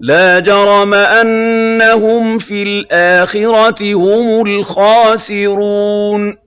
لَا جَرَمَ أَنَّهُمْ فِي الْآخِرَةِ هُمُ الْخَاسِرُونَ.